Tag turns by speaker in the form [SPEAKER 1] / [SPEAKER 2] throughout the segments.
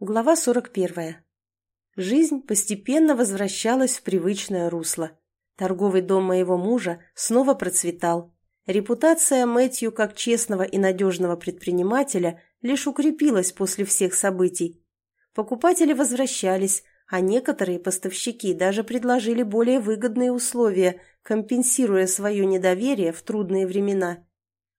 [SPEAKER 1] Глава 41. Жизнь постепенно возвращалась в привычное русло. Торговый дом моего мужа снова процветал. Репутация Мэтью как честного и надежного предпринимателя лишь укрепилась после всех событий. Покупатели возвращались, а некоторые поставщики даже предложили более выгодные условия, компенсируя свое недоверие в трудные времена.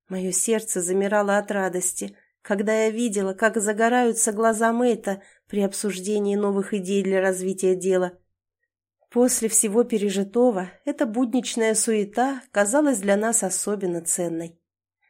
[SPEAKER 1] Мое сердце замирало от радости – когда я видела, как загораются глаза Мэйта при обсуждении новых идей для развития дела. После всего пережитого эта будничная суета казалась для нас особенно ценной.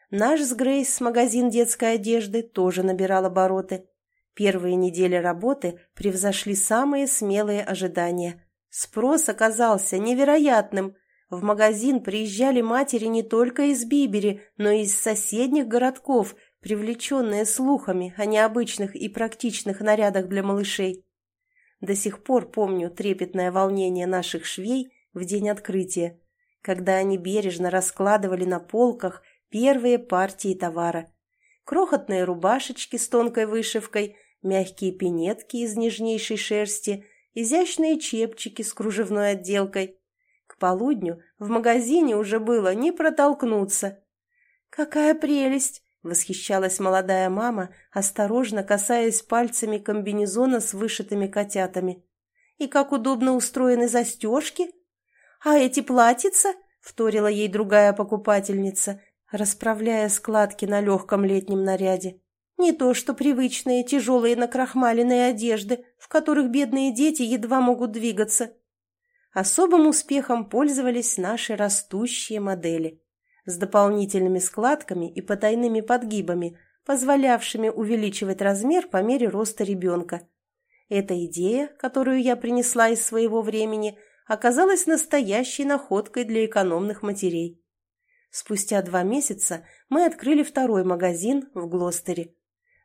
[SPEAKER 1] Наш с Грейс магазин детской одежды тоже набирал обороты. Первые недели работы превзошли самые смелые ожидания. Спрос оказался невероятным. В магазин приезжали матери не только из Бибери, но и из соседних городков – привлеченные слухами о необычных и практичных нарядах для малышей. До сих пор помню трепетное волнение наших швей в день открытия, когда они бережно раскладывали на полках первые партии товара. Крохотные рубашечки с тонкой вышивкой, мягкие пинетки из нежнейшей шерсти, изящные чепчики с кружевной отделкой. К полудню в магазине уже было не протолкнуться. «Какая прелесть!» Восхищалась молодая мама, осторожно касаясь пальцами комбинезона с вышитыми котятами. «И как удобно устроены застежки! А эти платьица?» — вторила ей другая покупательница, расправляя складки на легком летнем наряде. «Не то что привычные тяжелые накрахмаленные одежды, в которых бедные дети едва могут двигаться». Особым успехом пользовались наши растущие модели с дополнительными складками и потайными подгибами, позволявшими увеличивать размер по мере роста ребенка. Эта идея, которую я принесла из своего времени, оказалась настоящей находкой для экономных матерей. Спустя два месяца мы открыли второй магазин в Глостере.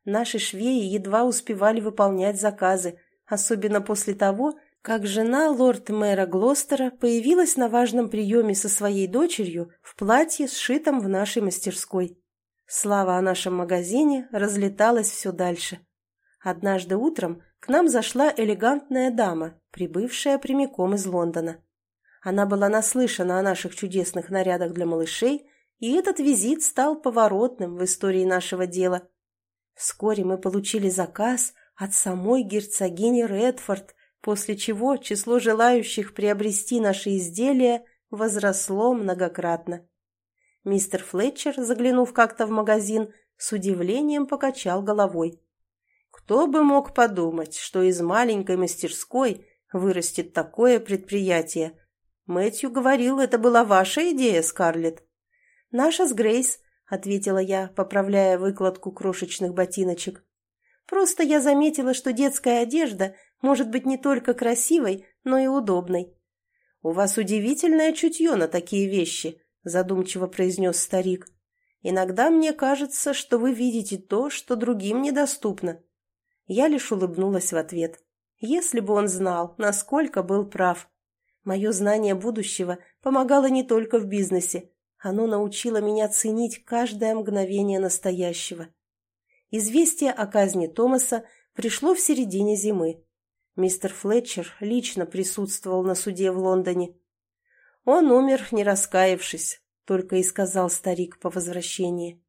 [SPEAKER 1] Наши швеи едва успевали выполнять заказы, особенно после того, как жена лорд-мэра Глостера появилась на важном приеме со своей дочерью в платье, сшитом в нашей мастерской. Слава о нашем магазине разлеталась все дальше. Однажды утром к нам зашла элегантная дама, прибывшая прямиком из Лондона. Она была наслышана о наших чудесных нарядах для малышей, и этот визит стал поворотным в истории нашего дела. Вскоре мы получили заказ от самой герцогини Редфорд – после чего число желающих приобрести наши изделия возросло многократно. Мистер Флетчер, заглянув как-то в магазин, с удивлением покачал головой. Кто бы мог подумать, что из маленькой мастерской вырастет такое предприятие? Мэтью говорил, это была ваша идея, Скарлетт. Наша с Грейс, ответила я, поправляя выкладку крошечных ботиночек. Просто я заметила, что детская одежда может быть не только красивой, но и удобной. «У вас удивительное чутье на такие вещи», – задумчиво произнес старик. «Иногда мне кажется, что вы видите то, что другим недоступно». Я лишь улыбнулась в ответ. Если бы он знал, насколько был прав. Мое знание будущего помогало не только в бизнесе. Оно научило меня ценить каждое мгновение настоящего. Известие о казни Томаса пришло в середине зимы. Мистер Флетчер лично присутствовал на суде в Лондоне. Он умер, не раскаявшись, только и сказал старик по возвращении.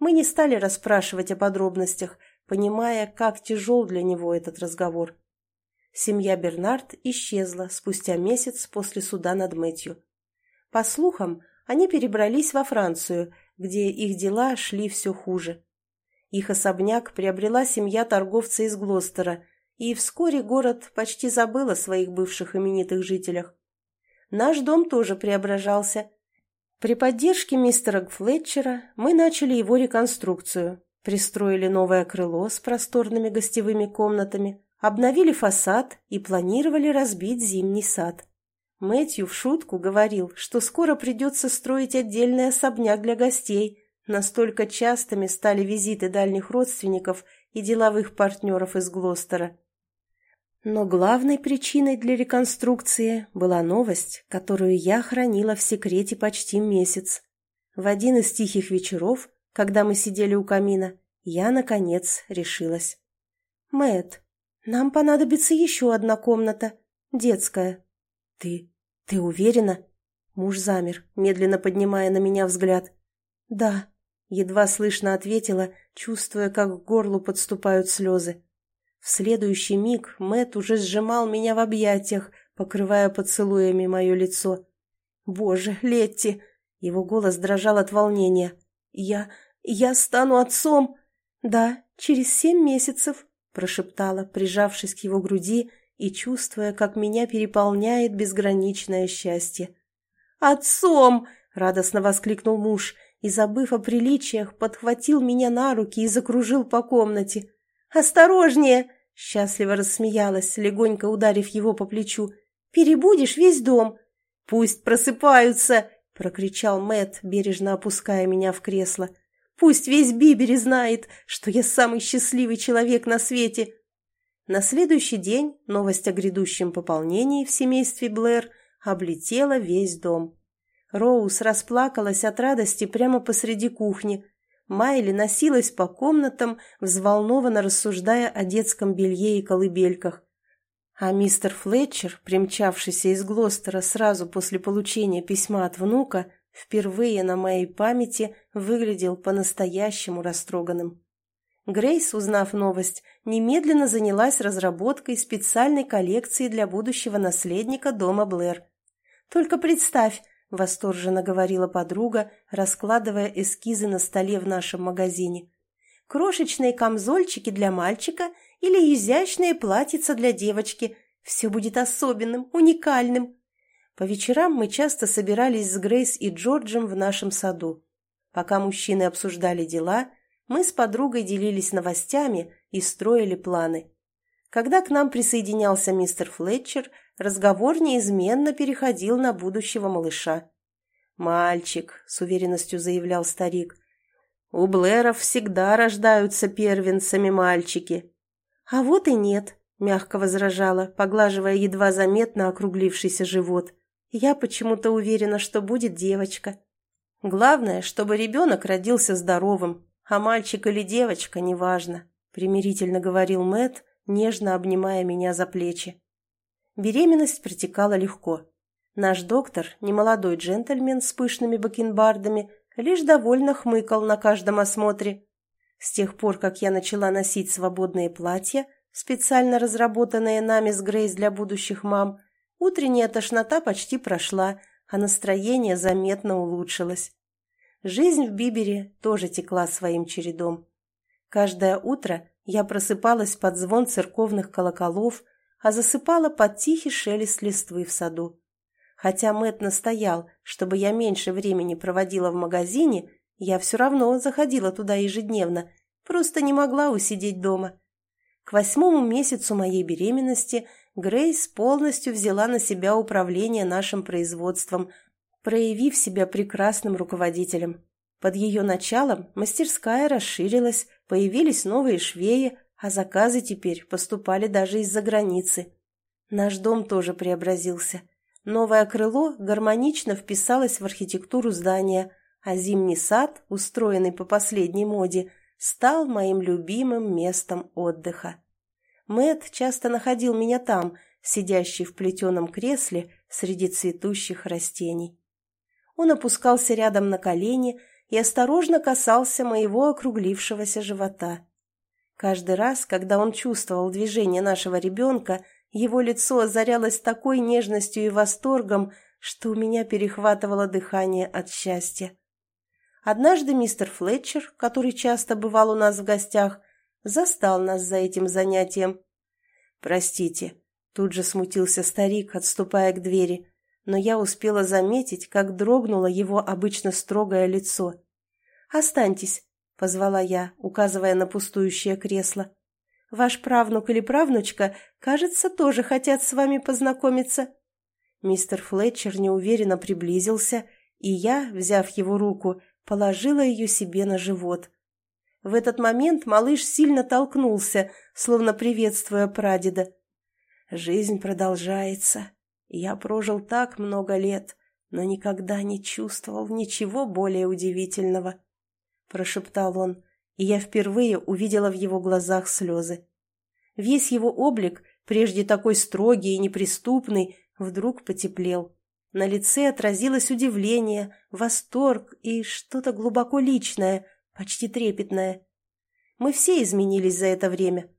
[SPEAKER 1] Мы не стали расспрашивать о подробностях, понимая, как тяжел для него этот разговор. Семья Бернард исчезла спустя месяц после суда над Мэтью. По слухам, они перебрались во Францию, где их дела шли все хуже. Их особняк приобрела семья торговца из Глостера – и вскоре город почти забыл о своих бывших именитых жителях. Наш дом тоже преображался. При поддержке мистера Флетчера мы начали его реконструкцию, пристроили новое крыло с просторными гостевыми комнатами, обновили фасад и планировали разбить зимний сад. Мэтью в шутку говорил, что скоро придется строить отдельный особняк для гостей, настолько частыми стали визиты дальних родственников и деловых партнеров из Глостера. Но главной причиной для реконструкции была новость, которую я хранила в секрете почти месяц. В один из тихих вечеров, когда мы сидели у камина, я, наконец, решилась. Мэт, «Нам понадобится еще одна комната. Детская». «Ты... ты уверена?» Муж замер, медленно поднимая на меня взгляд. «Да», — едва слышно ответила, чувствуя, как к горлу подступают слезы. В следующий миг Мэт уже сжимал меня в объятиях, покрывая поцелуями мое лицо. «Боже, Летти!» Его голос дрожал от волнения. «Я... я стану отцом!» «Да, через семь месяцев», — прошептала, прижавшись к его груди и чувствуя, как меня переполняет безграничное счастье. «Отцом!» — радостно воскликнул муж и, забыв о приличиях, подхватил меня на руки и закружил по комнате. «Осторожнее!» — счастливо рассмеялась, легонько ударив его по плечу. «Перебудешь весь дом!» «Пусть просыпаются!» — прокричал Мэт, бережно опуская меня в кресло. «Пусть весь Бибери знает, что я самый счастливый человек на свете!» На следующий день новость о грядущем пополнении в семействе Блэр облетела весь дом. Роуз расплакалась от радости прямо посреди кухни. Майли носилась по комнатам, взволнованно рассуждая о детском белье и колыбельках. А мистер Флетчер, примчавшийся из Глостера сразу после получения письма от внука, впервые на моей памяти выглядел по-настоящему растроганным. Грейс, узнав новость, немедленно занялась разработкой специальной коллекции для будущего наследника дома Блэр. «Только представь», — восторженно говорила подруга, раскладывая эскизы на столе в нашем магазине, «крошечные камзольчики для мальчика — или изящные платьица для девочки. Все будет особенным, уникальным. По вечерам мы часто собирались с Грейс и Джорджем в нашем саду. Пока мужчины обсуждали дела, мы с подругой делились новостями и строили планы. Когда к нам присоединялся мистер Флетчер, разговор неизменно переходил на будущего малыша. «Мальчик», — с уверенностью заявлял старик, — «у Блэров всегда рождаются первенцами мальчики». «А вот и нет», — мягко возражала, поглаживая едва заметно округлившийся живот. «Я почему-то уверена, что будет девочка. Главное, чтобы ребенок родился здоровым, а мальчик или девочка, неважно», — примирительно говорил Мэт, нежно обнимая меня за плечи. Беременность протекала легко. Наш доктор, немолодой джентльмен с пышными бакенбардами, лишь довольно хмыкал на каждом осмотре, с тех пор, как я начала носить свободные платья, специально разработанные нами с Грейс для будущих мам, утренняя тошнота почти прошла, а настроение заметно улучшилось. Жизнь в Бибере тоже текла своим чередом. Каждое утро я просыпалась под звон церковных колоколов, а засыпала под тихий шелест листвы в саду. Хотя Мэт настоял, чтобы я меньше времени проводила в магазине, я все равно заходила туда ежедневно, просто не могла усидеть дома. К восьмому месяцу моей беременности Грейс полностью взяла на себя управление нашим производством, проявив себя прекрасным руководителем. Под ее началом мастерская расширилась, появились новые швеи, а заказы теперь поступали даже из-за границы. Наш дом тоже преобразился. Новое крыло гармонично вписалось в архитектуру здания – а зимний сад, устроенный по последней моде, стал моим любимым местом отдыха. Мэт часто находил меня там, сидящий в плетеном кресле среди цветущих растений. Он опускался рядом на колени и осторожно касался моего округлившегося живота. Каждый раз, когда он чувствовал движение нашего ребенка, его лицо озарялось такой нежностью и восторгом, что у меня перехватывало дыхание от счастья. Однажды мистер Флетчер, который часто бывал у нас в гостях, застал нас за этим занятием. «Простите», — тут же смутился старик, отступая к двери, но я успела заметить, как дрогнуло его обычно строгое лицо. «Останьтесь», — позвала я, указывая на пустующее кресло. «Ваш правнук или правнучка, кажется, тоже хотят с вами познакомиться». Мистер Флетчер неуверенно приблизился, и я, взяв его руку, положила ее себе на живот. В этот момент малыш сильно толкнулся, словно приветствуя прадеда. Жизнь продолжается. Я прожил так много лет, но никогда не чувствовал ничего более удивительного. Прошептал он, и я впервые увидела в его глазах слезы. Весь его облик, прежде такой строгий и неприступный, вдруг потеплел. На лице отразилось удивление, восторг и что-то глубоко личное, почти трепетное. Мы все изменились за это время.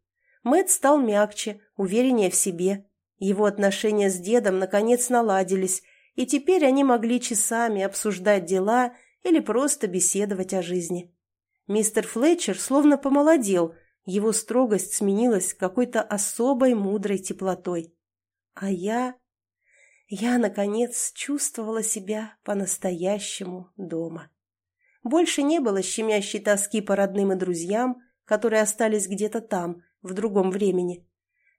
[SPEAKER 1] Мэт стал мягче, увереннее в себе. Его отношения с дедом наконец наладились, и теперь они могли часами обсуждать дела или просто беседовать о жизни. Мистер Флетчер словно помолодел, его строгость сменилась какой-то особой мудрой теплотой. А я... Я, наконец, чувствовала себя по-настоящему дома. Больше не было щемящей тоски по родным и друзьям, которые остались где-то там, в другом времени.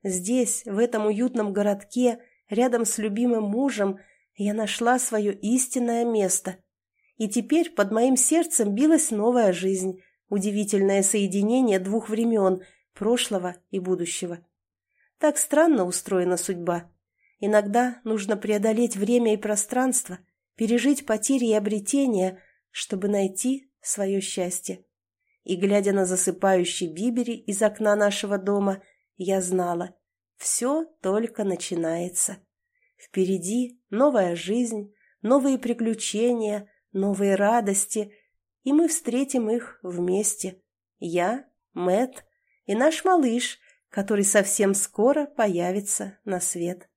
[SPEAKER 1] Здесь, в этом уютном городке, рядом с любимым мужем, я нашла свое истинное место. И теперь под моим сердцем билась новая жизнь, удивительное соединение двух времен, прошлого и будущего. Так странно устроена судьба. Иногда нужно преодолеть время и пространство, пережить потери и обретения, чтобы найти свое счастье. И, глядя на засыпающий бибери из окна нашего дома, я знала, все только начинается. Впереди новая жизнь, новые приключения, новые радости, и мы встретим их вместе. Я, Мэт и наш малыш, который совсем скоро появится на свет.